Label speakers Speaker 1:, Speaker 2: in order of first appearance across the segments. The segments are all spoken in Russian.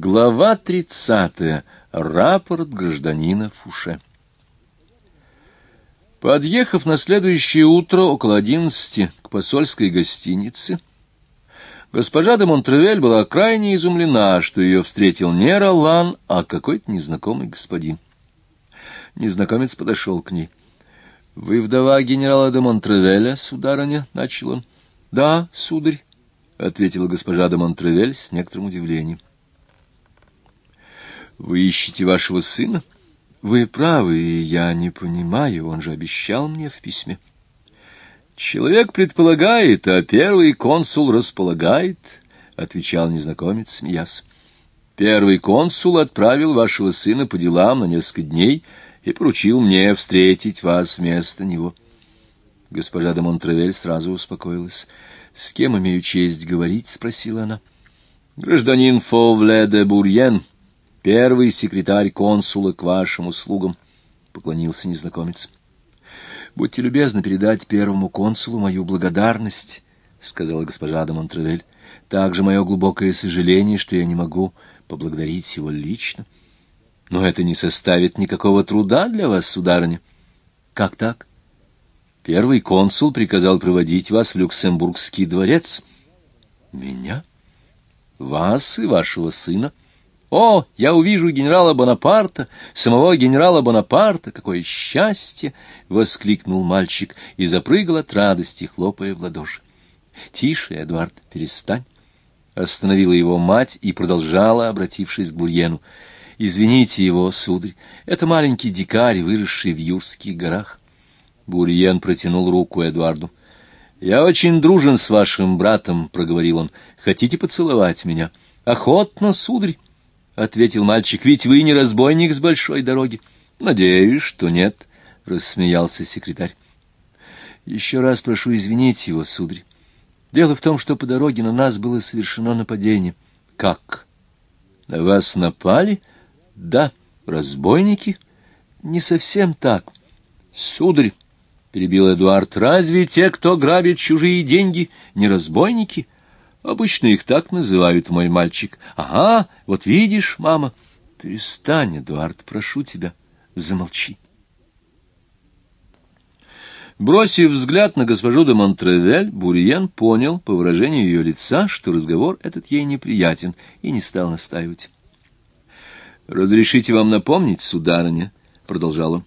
Speaker 1: Глава тридцатая. Рапорт гражданина Фуше. Подъехав на следующее утро около одиннадцати к посольской гостинице, госпожа де Монтревель была крайне изумлена, что ее встретил не Ролан, а какой-то незнакомый господин. Незнакомец подошел к ней. — Вы вдова генерала де Монтревеля, сударыня? — начал он. — Да, сударь, — ответила госпожа де Монтревель с некоторым удивлением. Вы ищете вашего сына? Вы правы, и я не понимаю, он же обещал мне в письме. Человек предполагает, а первый консул располагает, — отвечал незнакомец, смеясь. Первый консул отправил вашего сына по делам на несколько дней и поручил мне встретить вас вместо него. Госпожа де Монтревель сразу успокоилась. — С кем имею честь говорить? — спросила она. — Гражданин Фовле де Бурьен, — Первый секретарь консула к вашим услугам, — поклонился незнакомец. — Будьте любезны передать первому консулу мою благодарность, — сказала госпожа де Монтревель. — Также мое глубокое сожаление, что я не могу поблагодарить его лично. Но это не составит никакого труда для вас, сударыня. — Как так? Первый консул приказал проводить вас в Люксембургский дворец. — Меня? Вас и вашего сына? — о, я увижу генерала Бонапарта, самого генерала Бонапарта, какое счастье! — воскликнул мальчик и запрыгал от радости, хлопая в ладоши. — Тише, Эдуард, перестань! — остановила его мать и продолжала, обратившись к Бурьену. — Извините его, сударь, это маленький дикарь, выросший в Юрских горах. Бурьен протянул руку Эдуарду. — Я очень дружен с вашим братом, — проговорил он. — Хотите поцеловать меня? — Охотно, сударь. — ответил мальчик, — ведь вы не разбойник с большой дороги. — Надеюсь, что нет, — рассмеялся секретарь. — Еще раз прошу извинить его, сударь. Дело в том, что по дороге на нас было совершено нападение. — Как? На вас напали? — Да. Разбойники? — Не совсем так. — Сударь, — перебил Эдуард, — разве те, кто грабит чужие деньги, не разбойники? — Обычно их так называют, мой мальчик. Ага, вот видишь, мама. Перестань, Эдуард, прошу тебя, замолчи. Бросив взгляд на госпожу де Монтревель, Бурьен понял по выражению ее лица, что разговор этот ей неприятен, и не стал настаивать. «Разрешите вам напомнить, сударыня», — продолжал он,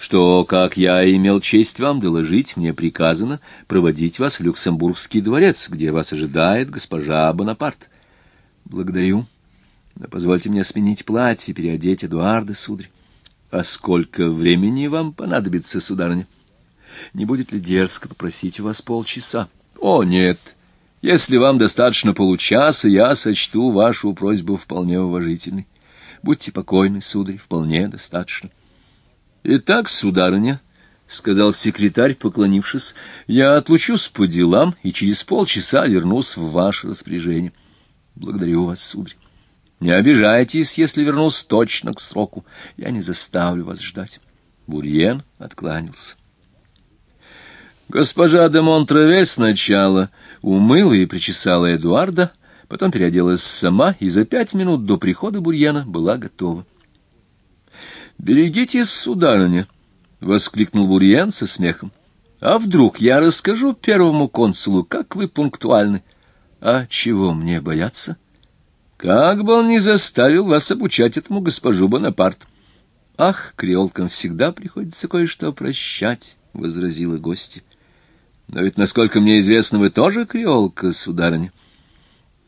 Speaker 1: что, как я имел честь вам доложить, мне приказано проводить вас в Люксембургский дворец, где вас ожидает госпожа Бонапарт. Благодарю. Но позвольте мне сменить платье, переодеть Эдуарда, сударь. А сколько времени вам понадобится, сударыня? Не будет ли дерзко попросить у вас полчаса? О, нет. Если вам достаточно получаса, я сочту вашу просьбу вполне уважительной. Будьте покойны, сударь, вполне достаточно. — Итак, сударыня, — сказал секретарь, поклонившись, — я отлучусь по делам и через полчаса вернусь в ваше распоряжение. — Благодарю вас, сударь. Не обижайтесь, если вернусь точно к сроку. Я не заставлю вас ждать. Бурьен откланялся. Госпожа де Монтревель сначала умыла и причесала Эдуарда, потом переоделась сама и за пять минут до прихода Бурьена была готова. «Берегитесь, сударыня!» — воскликнул Бурьен со смехом. «А вдруг я расскажу первому консулу, как вы пунктуальны? А чего мне бояться? Как бы он ни заставил вас обучать этому госпожу Бонапарт!» «Ах, креолкам всегда приходится кое-что прощать», — возразила гостья. «Но ведь, насколько мне известно, вы тоже креолка, сударыня».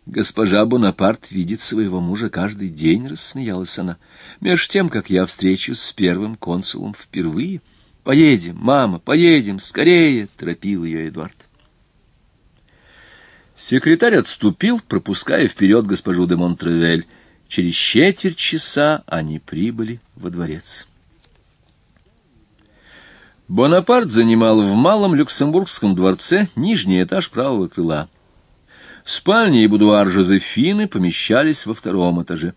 Speaker 1: Госпожа Бонапарт видит своего мужа каждый день, — рассмеялась она. Меж тем, как я встречусь с первым консулом впервые. Поедем, мама, поедем, скорее, — торопил ее Эдуард. Секретарь отступил, пропуская вперед госпожу де Монтревель. Через четверть часа они прибыли во дворец. Бонапарт занимал в Малом Люксембургском дворце нижний этаж правого крыла. Спальня и будуар Жозефины помещались во втором этаже.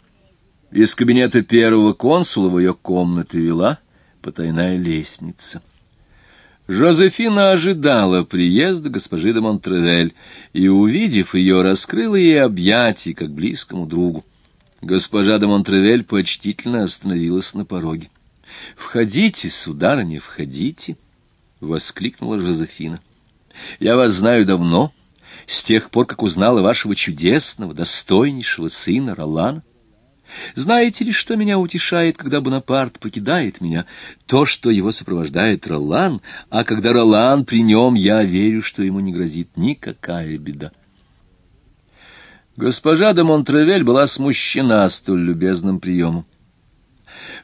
Speaker 1: Из кабинета первого консула в ее комнаты вела потайная лестница. Жозефина ожидала приезда госпожи де Монтревель и, увидев ее, раскрыла ей объятия, как близкому другу. Госпожа де Монтревель почтительно остановилась на пороге. — Входите, сударыня, входите! — воскликнула Жозефина. — Я вас знаю давно, с тех пор, как узнала вашего чудесного, достойнейшего сына Ролана. Знаете ли, что меня утешает, когда Бонапарт покидает меня? То, что его сопровождает Ролан, а когда Ролан при нем, я верю, что ему не грозит никакая беда. Госпожа де Монтревель была смущена столь любезным приемом.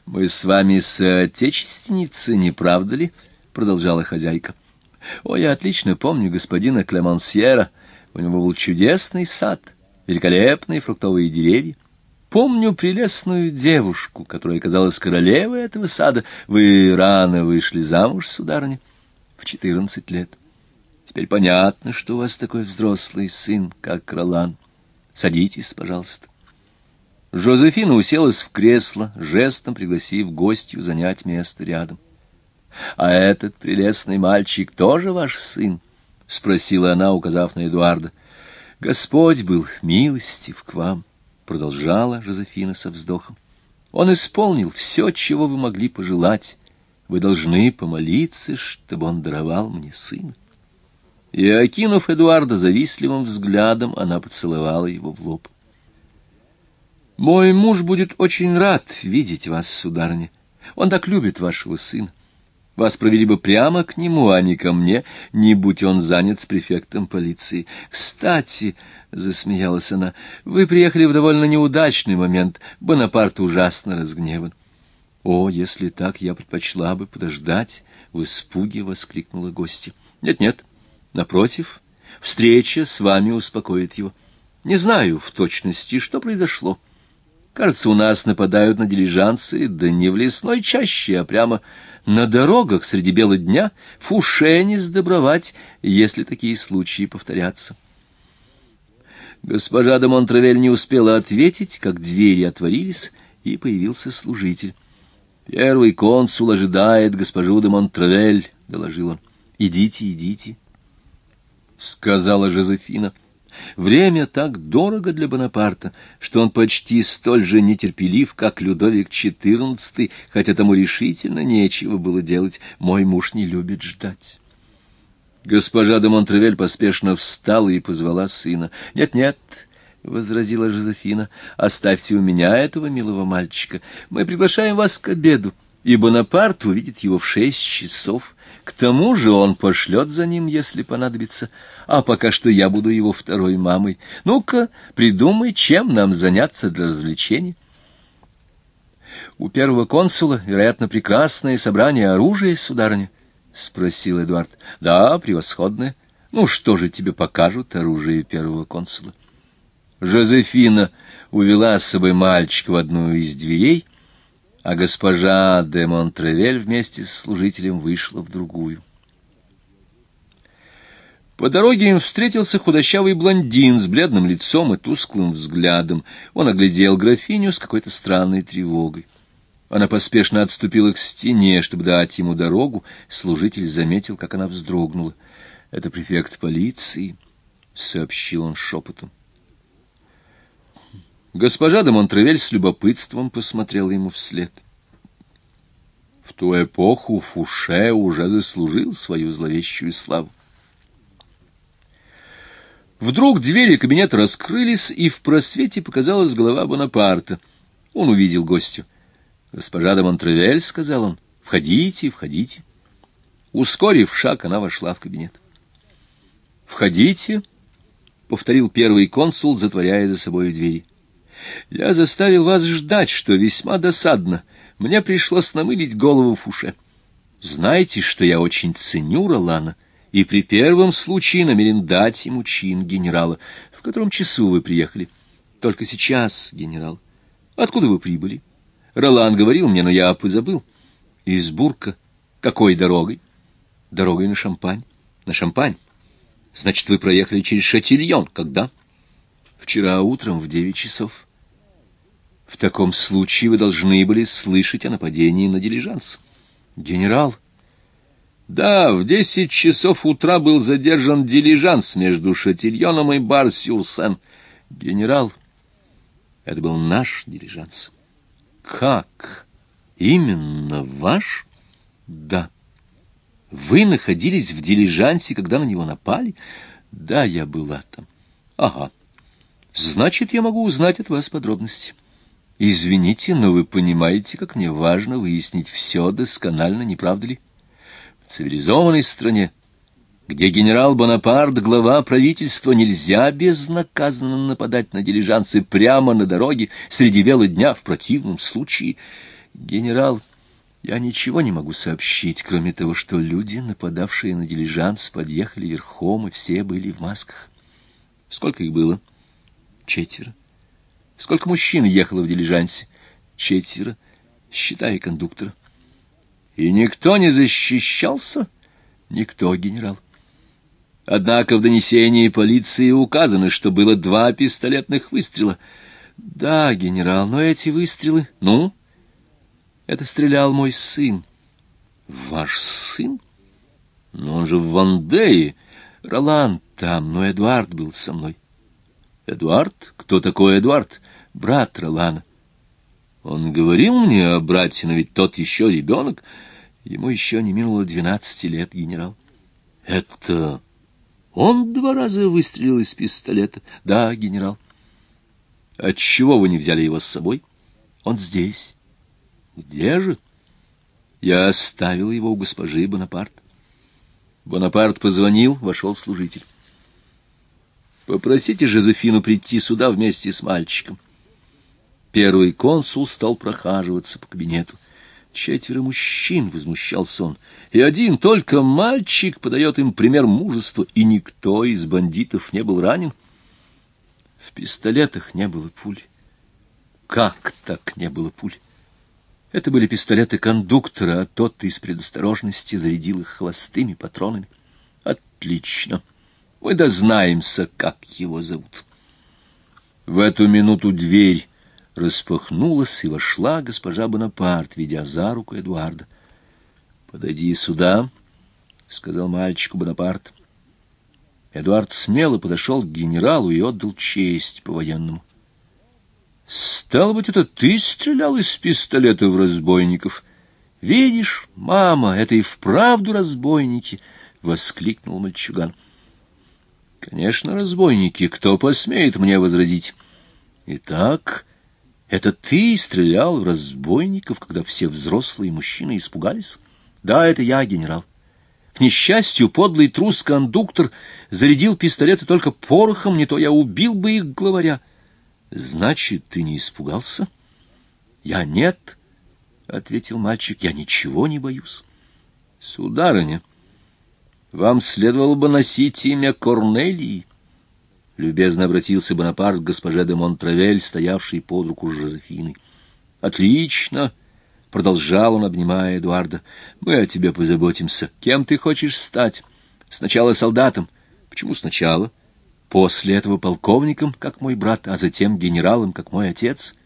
Speaker 1: — Мы с вами соотечественницы, не правда ли? — продолжала хозяйка. — О, я отлично помню господина Клемансьера. У него был чудесный сад, великолепные фруктовые деревья. Помню прелестную девушку, которая казалась королевой этого сада. Вы рано вышли замуж, сударыня, в четырнадцать лет. Теперь понятно, что у вас такой взрослый сын, как Ролан. Садитесь, пожалуйста. Жозефина уселась в кресло, жестом пригласив гостью занять место рядом. — А этот прелестный мальчик тоже ваш сын? — спросила она, указав на Эдуарда. — Господь был милостив к вам. — продолжала Жозефина со вздохом. Он исполнил все, чего вы могли пожелать. Вы должны помолиться, чтобы он даровал мне сына. И, окинув Эдуарда завистливым взглядом, она поцеловала его в лоб. «Мой муж будет очень рад видеть вас, сударыня. Он так любит вашего сына. Вас провели бы прямо к нему, а не ко мне, не будь он занят с префектом полиции. Кстати, — засмеялась она, — вы приехали в довольно неудачный момент. Бонапарт ужасно разгневан. — О, если так, я предпочла бы подождать, — в испуге воскликнула гостья. Нет, — Нет-нет, напротив, встреча с вами успокоит его. Не знаю в точности, что произошло. Кажется, у нас нападают на дилижансы, да не в лесной чаще, а прямо на дорогах среди бела дня, фуше не сдобровать, если такие случаи повторятся. Госпожа де Монтравель не успела ответить, как двери отворились, и появился служитель. «Первый консул ожидает госпожу де Монтравель», — доложил он. «Идите, идите», — сказала Жозефина. Время так дорого для Бонапарта, что он почти столь же нетерпелив, как Людовик XIV, хотя тому решительно нечего было делать. Мой муж не любит ждать. Госпожа де Монтревель поспешно встала и позвала сына. «Нет-нет», — возразила Жозефина, — «оставьте у меня этого милого мальчика. Мы приглашаем вас к обеду, и Бонапарт увидит его в шесть часов. К тому же он пошлет за ним, если понадобится. А пока что я буду его второй мамой. Ну-ка, придумай, чем нам заняться для развлечения». У первого консула, вероятно, прекрасное собрание оружия, сударыня. — спросил Эдуард. — Да, превосходное. Ну, что же тебе покажут оружие первого консула? Жозефина увела с собой мальчика в одну из дверей, а госпожа де Монтревель вместе с служителем вышла в другую. По дороге им встретился худощавый блондин с бледным лицом и тусклым взглядом. Он оглядел графиню с какой-то странной тревогой. Она поспешно отступила к стене, чтобы дать ему дорогу. Служитель заметил, как она вздрогнула. — Это префект полиции, — сообщил он шепотом. Госпожа де Монтревель с любопытством посмотрела ему вслед. В ту эпоху Фуше уже заслужил свою зловещую славу. Вдруг двери кабинета раскрылись, и в просвете показалась голова Бонапарта. Он увидел гостю. «Госпожа де Монтревель», — сказал он, — «входите, входите». Ускорив шаг, она вошла в кабинет. «Входите», — повторил первый консул, затворяя за собой двери. «Я заставил вас ждать, что весьма досадно. Мне пришлось намылить голову Фуше. Знаете, что я очень ценю Ролана, и при первом случае намерен дать ему чин генерала. В котором часу вы приехали? Только сейчас, генерал. Откуда вы прибыли?» Ролан говорил мне, но я позабыл. Из Бурка. Какой дорогой? Дорогой на Шампань. На Шампань? Значит, вы проехали через Шатильон. Когда? Вчера утром в девять часов. В таком случае вы должны были слышать о нападении на дилижанс. Генерал? Да, в десять часов утра был задержан дилижанс между Шатильоном и Бар-Сюрсен. Генерал? Это был наш дилижанс. Как? Именно ваш? Да. Вы находились в дилижансе, когда на него напали? Да, я была там. Ага. Значит, я могу узнать от вас подробности. Извините, но вы понимаете, как мне важно выяснить все досконально, не правда ли? В цивилизованной стране, где генерал Бонапарт, глава правительства, нельзя безнаказанно нападать на дилижансы прямо на дороге среди бела дня, в противном случае. Генерал, я ничего не могу сообщить, кроме того, что люди, нападавшие на дилижанс, подъехали верхом, и все были в масках. Сколько их было? Четверо. Сколько мужчин ехало в дилижансе? Четверо, считая кондуктора. И никто не защищался? Никто, генерал. Однако в донесении полиции указано, что было два пистолетных выстрела. Да, генерал, но эти выстрелы... Ну? Это стрелял мой сын. Ваш сын? Но он же в Вандее. Ролан там, но Эдуард был со мной. Эдуард? Кто такой Эдуард? Брат Ролана. Он говорил мне о брате, но ведь тот еще ребенок. Ему еще не минуло двенадцати лет, генерал. Это он два раза выстрелил из пистолета? Да, генерал. Отчего вы не взяли его с собой? Он здесь. Где же? Я оставил его у госпожи Бонапарт. Бонапарт позвонил, вошел служитель. Попросите Жозефину прийти сюда вместе с мальчиком. Первый консул стал прохаживаться по кабинету. Четверо мужчин, — возмущался он, — и один только мальчик подает им пример мужества, и никто из бандитов не был ранен. В пистолетах не было пуль. Как так не было пуль? Это были пистолеты кондуктора, а тот из предосторожности зарядил их холостыми патронами. Отлично. Мы дознаемся, как его зовут. В эту минуту дверь распахнулась, и вошла госпожа Бонапарт, ведя за руку Эдуарда. — Подойди сюда, — сказал мальчику Бонапарт. Эдуард смело подошел к генералу и отдал честь по-военному. — Стало быть, это ты стрелял из пистолета в разбойников? — Видишь, мама, это и вправду разбойники! — воскликнул мальчуган. — Конечно, разбойники, кто посмеет мне возразить? — Итак... Это ты стрелял в разбойников, когда все взрослые мужчины испугались? Да, это я, генерал. К несчастью, подлый трус-кондуктор зарядил пистолеты только порохом, не то я убил бы их главаря. Значит, ты не испугался? Я нет, — ответил мальчик, — я ничего не боюсь. Сударыня, вам следовало бы носить имя Корнелии. — любезно обратился Бонапарт к госпоже де Монтравель, стоявшей под руку с Жозефиной. — Отлично! — продолжал он, обнимая Эдуарда. — Мы о тебе позаботимся. Кем ты хочешь стать? Сначала солдатом. Почему сначала? После этого полковником, как мой брат, а затем генералом, как мой отец.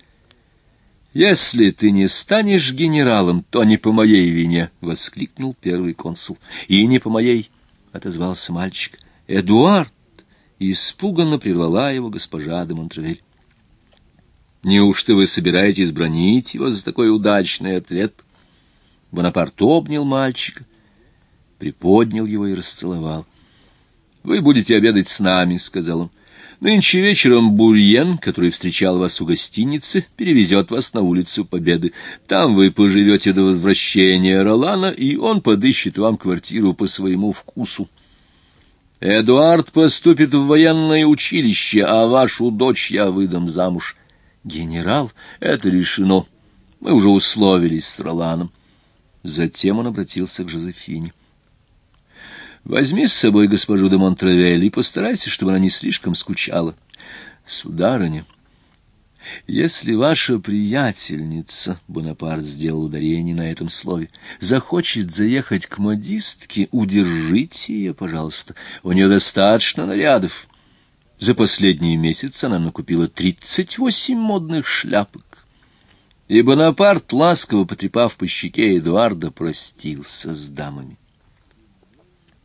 Speaker 1: — Если ты не станешь генералом, то не по моей вине! — воскликнул первый консул. — И не по моей! — отозвался мальчик. — Эдуард! испуганно прервала его госпожа де Монтревель. «Неужто вы собираетесь бронить его за такой удачный ответ?» Бонапарт обнял мальчика, приподнял его и расцеловал. «Вы будете обедать с нами», — сказал он. «Нынче вечером Бурьен, который встречал вас у гостиницы, перевезет вас на улицу Победы. Там вы поживете до возвращения Ролана, и он подыщет вам квартиру по своему вкусу. Эдуард поступит в военное училище, а вашу дочь я выдам замуж. Генерал, это решено. Мы уже условились с Роланом. Затем он обратился к Жозефине. Возьми с собой госпожу де Монтравель и постарайся, чтобы она не слишком скучала. Сударыня, если ваша приятельница, Бонапарт сделал ударение на этом слове, захочет заехать к модистке, удержите ее, пожалуйста. У нее достаточно нарядов. За последний месяц она накупила тридцать восемь модных шляпок. И Бонапарт, ласково потрепав по щеке Эдуарда, простился с дамами.